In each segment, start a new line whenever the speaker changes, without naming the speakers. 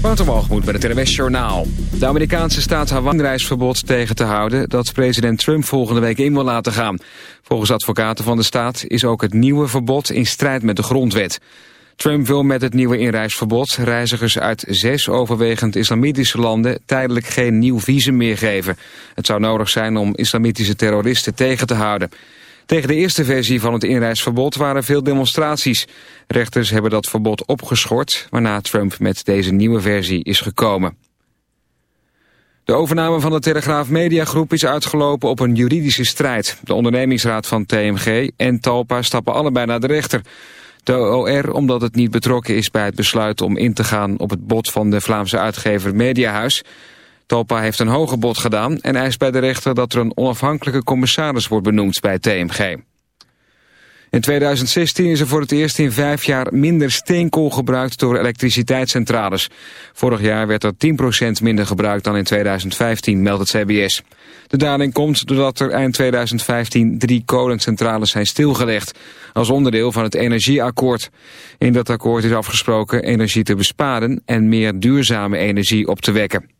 Waterwalgemoed bij het NWS Journaal. De Amerikaanse staat Hawaii reisverbod tegen te houden... dat president Trump volgende week in wil laten gaan. Volgens advocaten van de staat is ook het nieuwe verbod in strijd met de grondwet. Trump wil met het nieuwe inreisverbod reizigers uit zes overwegend islamitische landen tijdelijk geen nieuw visum meer geven. Het zou nodig zijn om islamitische terroristen tegen te houden. Tegen de eerste versie van het inreisverbod waren veel demonstraties. Rechters hebben dat verbod opgeschort, waarna Trump met deze nieuwe versie is gekomen. De overname van de Telegraaf Mediagroep is uitgelopen op een juridische strijd. De ondernemingsraad van TMG en Talpa stappen allebei naar de rechter. De OR omdat het niet betrokken is bij het besluit om in te gaan op het bod van de Vlaamse uitgever Mediahuis. Talpa heeft een hoger bod gedaan en eist bij de rechter dat er een onafhankelijke commissaris wordt benoemd bij TMG. In 2016 is er voor het eerst in vijf jaar minder steenkool gebruikt door elektriciteitscentrales. Vorig jaar werd er 10% minder gebruikt dan in 2015, meldt het CBS. De daling komt doordat er eind 2015 drie kolencentrales zijn stilgelegd... als onderdeel van het energieakkoord. In dat akkoord is afgesproken energie te besparen en meer duurzame energie op te wekken.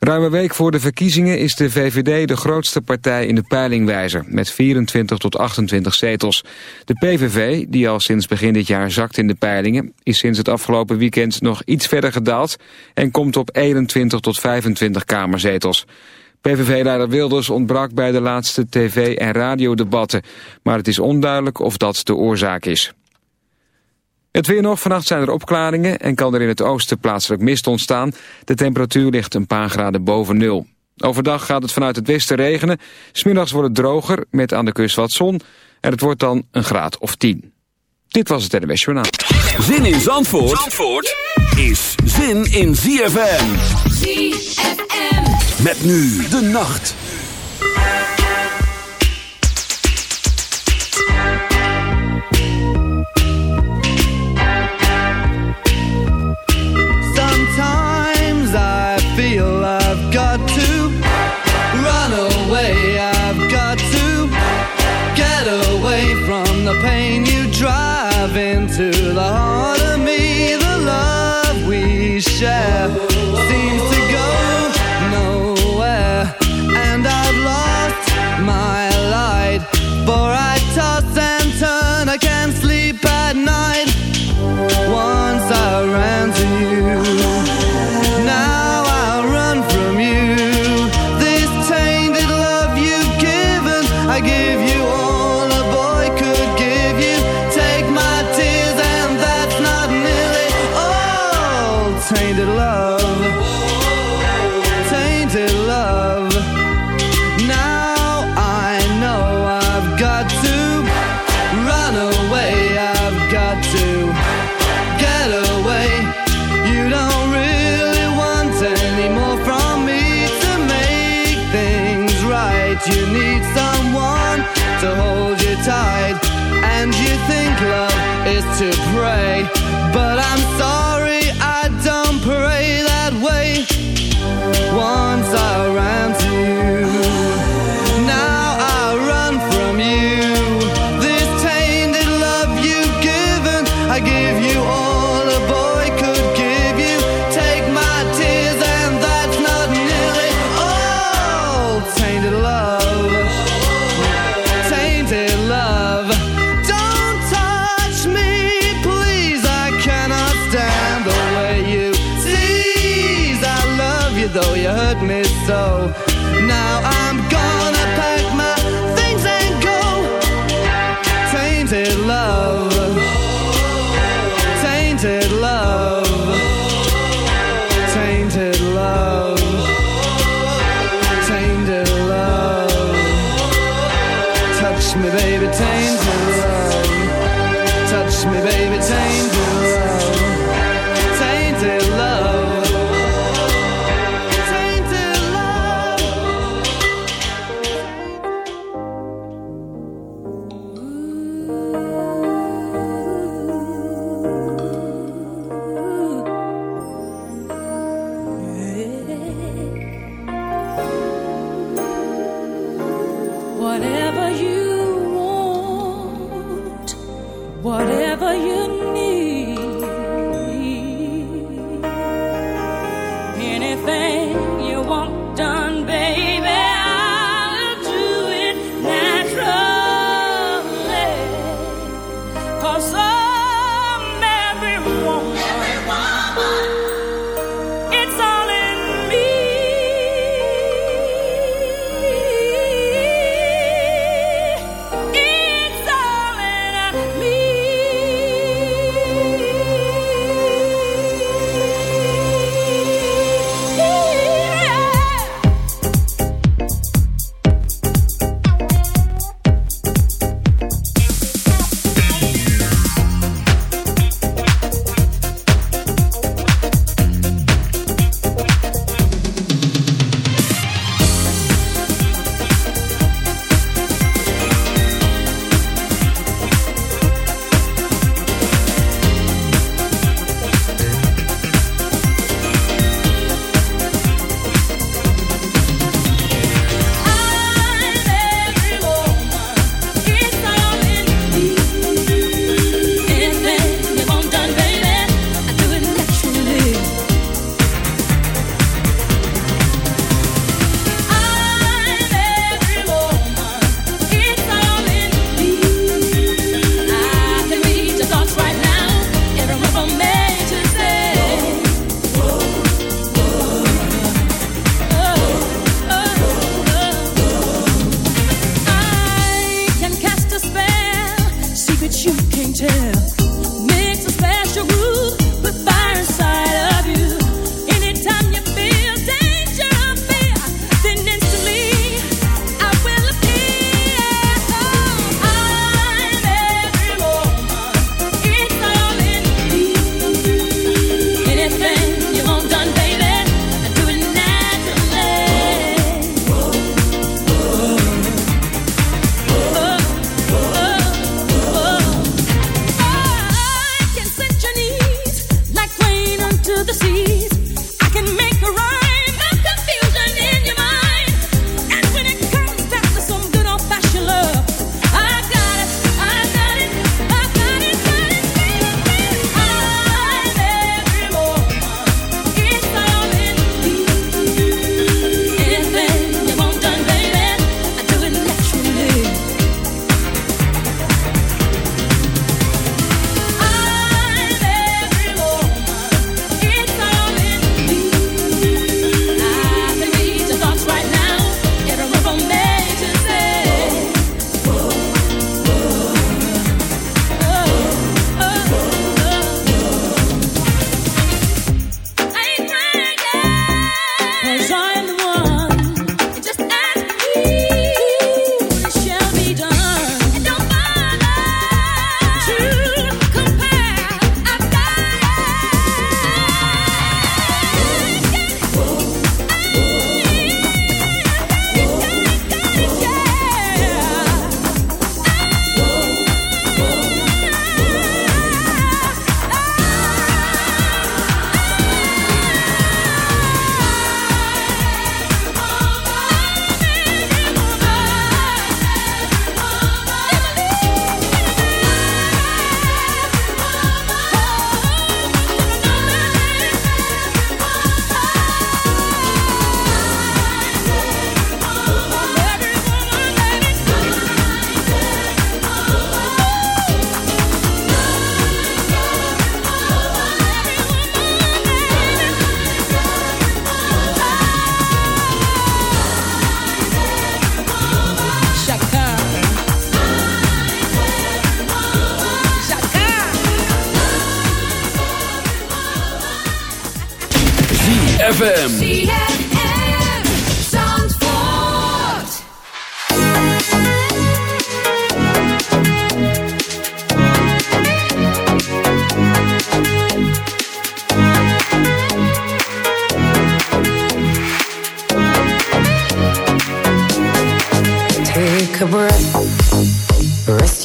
Ruim een week voor de verkiezingen is de VVD de grootste partij in de peilingwijzer, met 24 tot 28 zetels. De PVV, die al sinds begin dit jaar zakt in de peilingen, is sinds het afgelopen weekend nog iets verder gedaald en komt op 21 tot 25 kamerzetels. PVV-leider Wilders ontbrak bij de laatste tv- en radiodebatten, maar het is onduidelijk of dat de oorzaak is. Het weer nog, vannacht zijn er opklaringen en kan er in het oosten plaatselijk mist ontstaan. De temperatuur ligt een paar graden boven nul. Overdag gaat het vanuit het westen regenen. Smiddags wordt het droger, met aan de kust wat zon. En het wordt dan een graad of 10. Dit was het NWS Journaal.
Zin in Zandvoort, Zandvoort is zin in ZFM. ZFM. Met nu de nacht.
to the heart of me, the love we
share seems to go nowhere. And I've lost my light, for I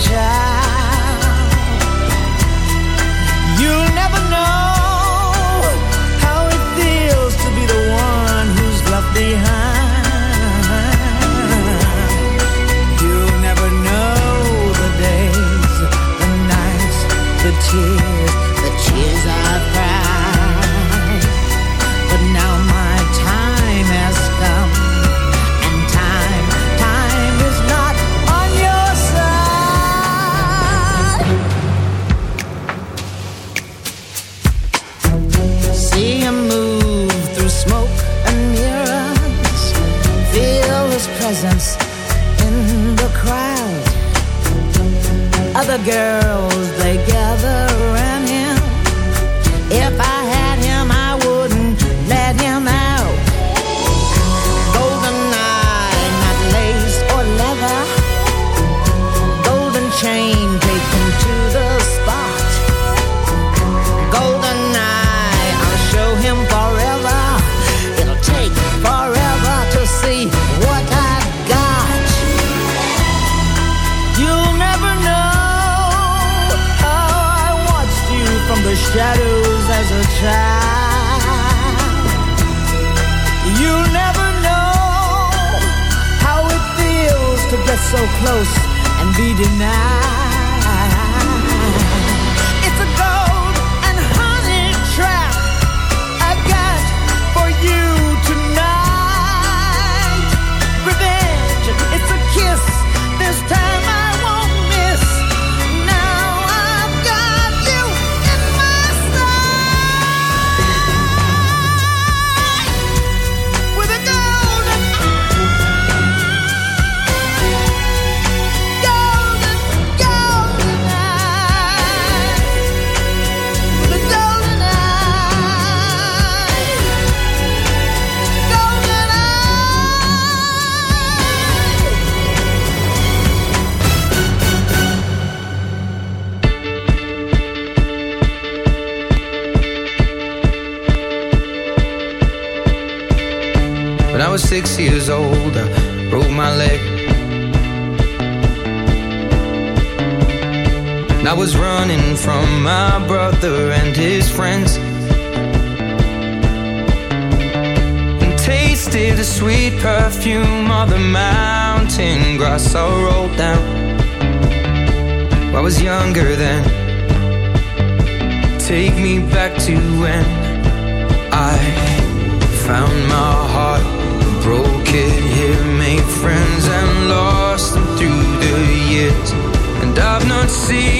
child the girls they gather see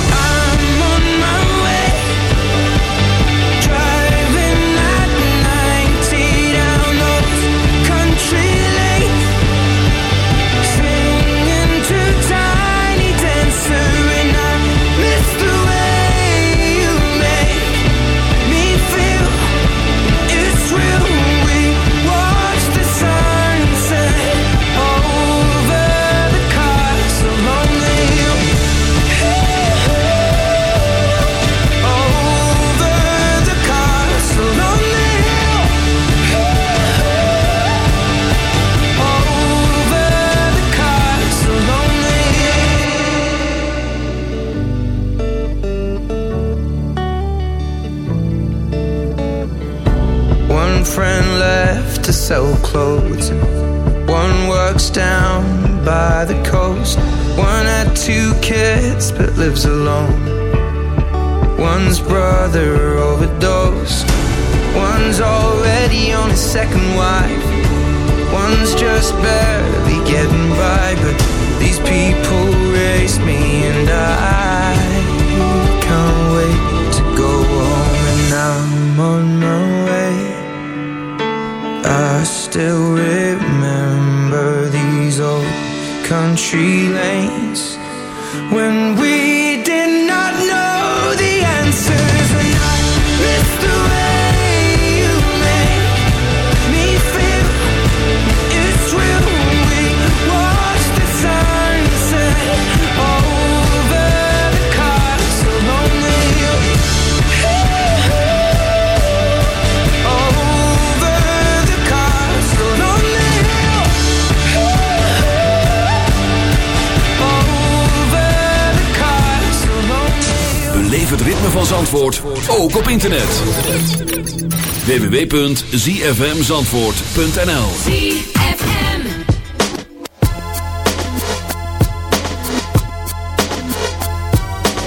www.zfmzandvoort.nl ZFM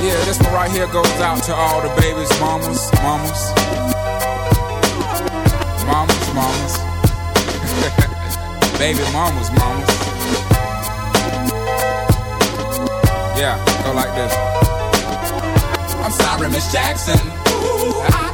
Yeah, this one right here goes out to all the babies, mamas, mamas. Mamas, mamas. Baby mamas, mamas. Yeah, go like this. I'm sorry, Miss Jackson. Ooh, I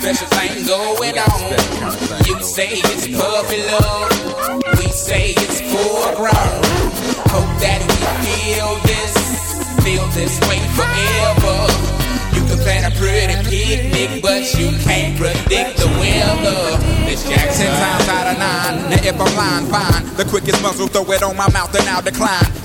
special thing going on. You say it's puppy love. We say it's full grown. Hope that we feel this, feel this way forever. You can plan a pretty picnic, but you can't predict the weather. Miss Jackson times out of nine. Now if I'm lying, fine. The quickest muzzle, throw it on my mouth and I'll decline.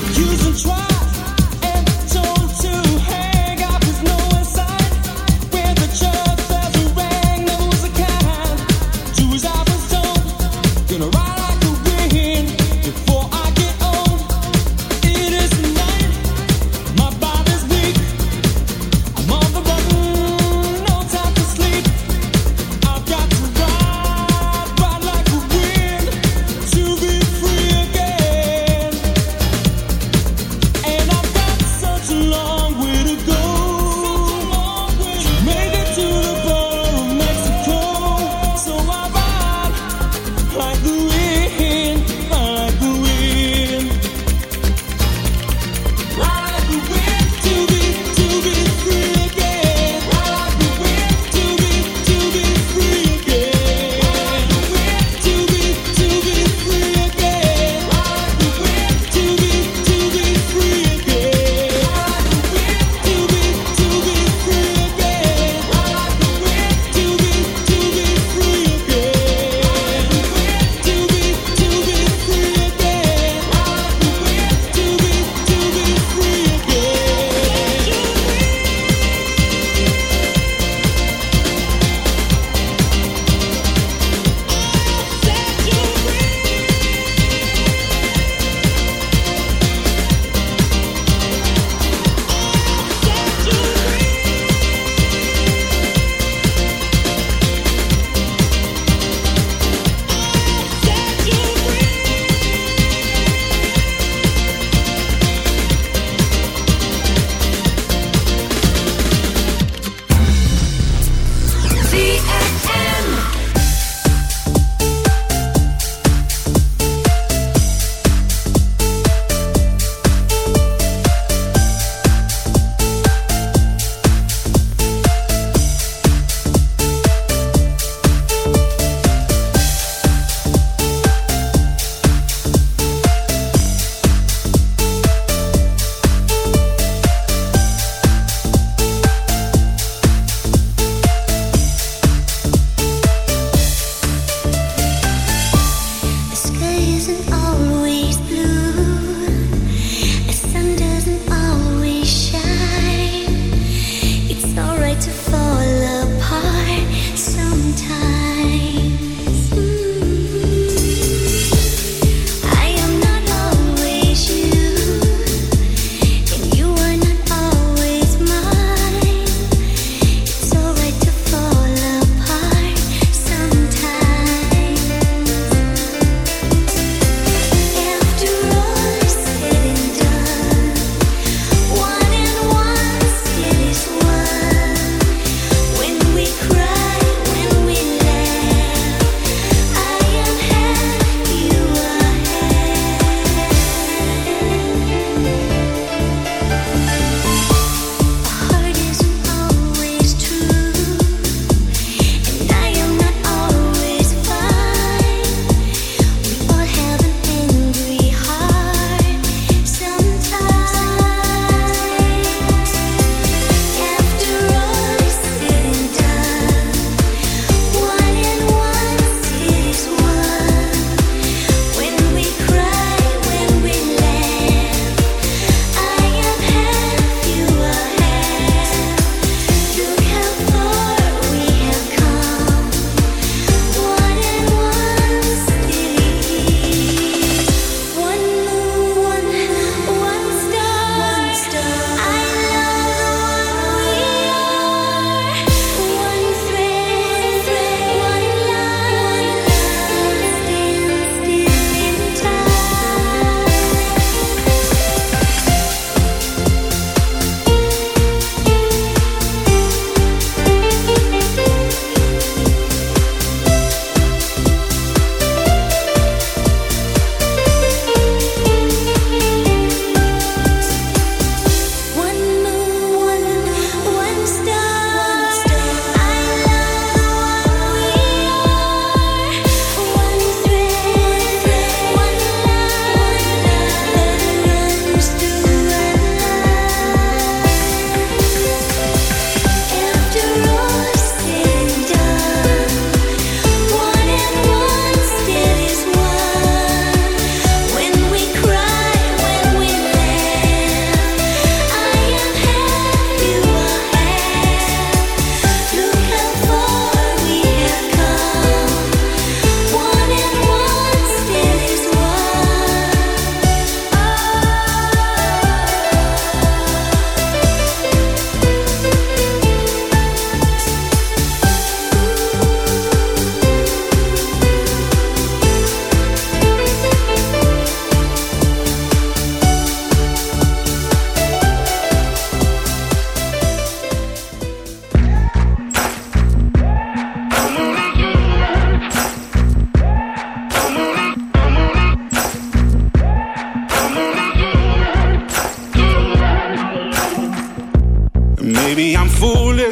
Accused and tried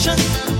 一生。